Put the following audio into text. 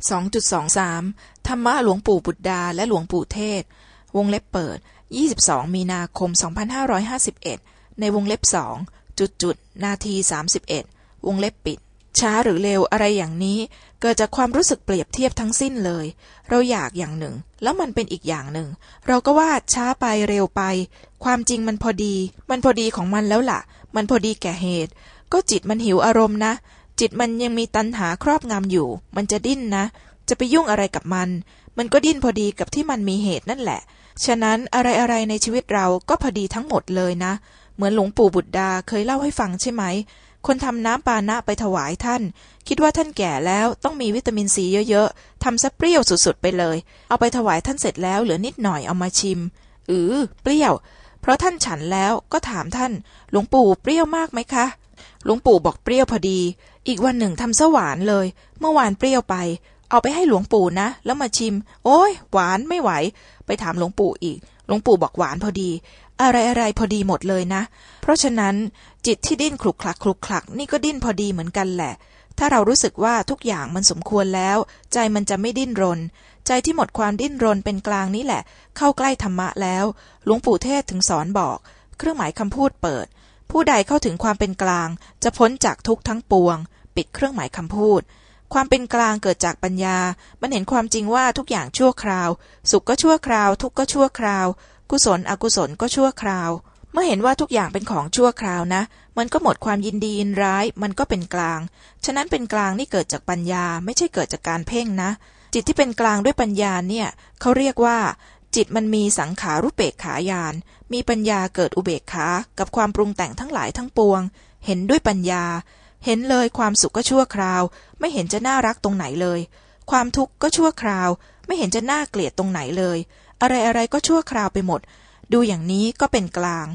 2.23 ธรรมะหลวงปู่บุตรดาและหลวงปู่เทศ วงเล็บเปิด 22 มีนาคม 2551 ในวงเล็บสองจุดจุดนาที 31 วงเล็บปิด ช้าหรือเร็วอะไรอย่างนี้ เกิดจากความรู้สึกเปรียบเทียบทั้งสิ้นเลย เราอยากอย่างหนึ่ง แล้วมันเป็นอีกอย่างหนึ่ง เราก็ว่าช้าไปเร็วไป ความจริงมันพอดี มันพอดีของมันแล้วล่ะ มันพอดีแก่เหตุ ก็จิตมันหิวอารมณ์นะ จิตมันยังมีตัณหาครอบงำอยู่ มันจะดิ้นนะ จะไปยุ่งอะไรกับมัน มันก็ดิ้นพอดีกับที่มันมีเหตุนั่นแหละ ฉะนั้นอะไรอะไรในชีวิตเราก็พอดีทั้งหมดเลยนะ เหมือนหลวงปู่บุตรดาเคยเล่าให้ฟังใช่ไหม คนทำน้ำปานะไปถวายท่าน คิดว่าท่านแก่แล้วต้องมีวิตามินซีเยอะๆทำซะเปรี้ยวสุดๆไปเลย เอาไปถวายท่านเสร็จแล้วเหลือนิดหน่อยเอามาชิม อือเปรี้ยว เพราะท่านฉันแล้วก็ถามท่าน หลวงปู่เปรี้ยวมากไหมคะ หลวงปู่บอกเปรี้ยวพอดี อีกวันหนึ่งทำซะหวานเลย เมื่อวานเปรี้ยวไป เอาไปให้หลวงปู่นะ แล้วมาชิม โอ้ยหวานไม่ไหว ไปถามหลวงปู่อีก หลวงปู่บอกหวานพอดี อะไรอะไรพอดีหมดเลยนะ เพราะฉะนั้นจิตที่ดิ้นคลุกคลักคลุกคลักนี่ก็ดิ้นพอดีเหมือนกันแหละ ถ้าเรารู้สึกว่าทุกอย่างมันสมควรแล้ว ใจมันจะไม่ดิ้นรน ใจที่หมดความดิ้นรนเป็นกลางนี่แหละ เข้าใกล้ธรรมะแล้ว หลวงปู่เทศถึงสอนบอก เครื่องหมายคำพูดเปิด ผู้ใดเข้าถึงความเป็นกลาง จะพ้นจากทุกข์ทั้งปวง ปิดเครื่องหมายคำพูด ความเป็นกลางเกิดจากปัญญา มันเห็นความจริงว่าทุกอย่างชั่วคราว สุขก็ชั่วคราว ทุกข์ก็ชั่วคราว กุศลอกุศลก็ชั่วคราว เมื่อเห็นว่าทุกอย่างเป็นของชั่วคราวนะ มันก็หมดความยินดียินร้าย มันก็เป็นกลาง ฉะนั้นเป็นกลางนี่เกิดจากปัญญา ไม่ใช่เกิดจากการเพ่งนะ จิตที่เป็นกลางด้วยปัญญาเนี่ยเขาเรียกว่า จิตมันมีสังขารุเปกขายาน มีปัญญาเกิดอุเบกขา กับความปรุงแต่งทั้งหลายทั้งปวง เห็นด้วยปัญญา เห็นเลยความสุขก็ชั่วคราว ไม่เห็นจะน่ารักตรงไหนเลย ความทุกข์ก็ชั่วคราว ไม่เห็นจะน่าเกลียดตรงไหนเลย อะไรอะไรก็ชั่วคราวไปหมด ดูอย่างนี้ก็เป็นกลาง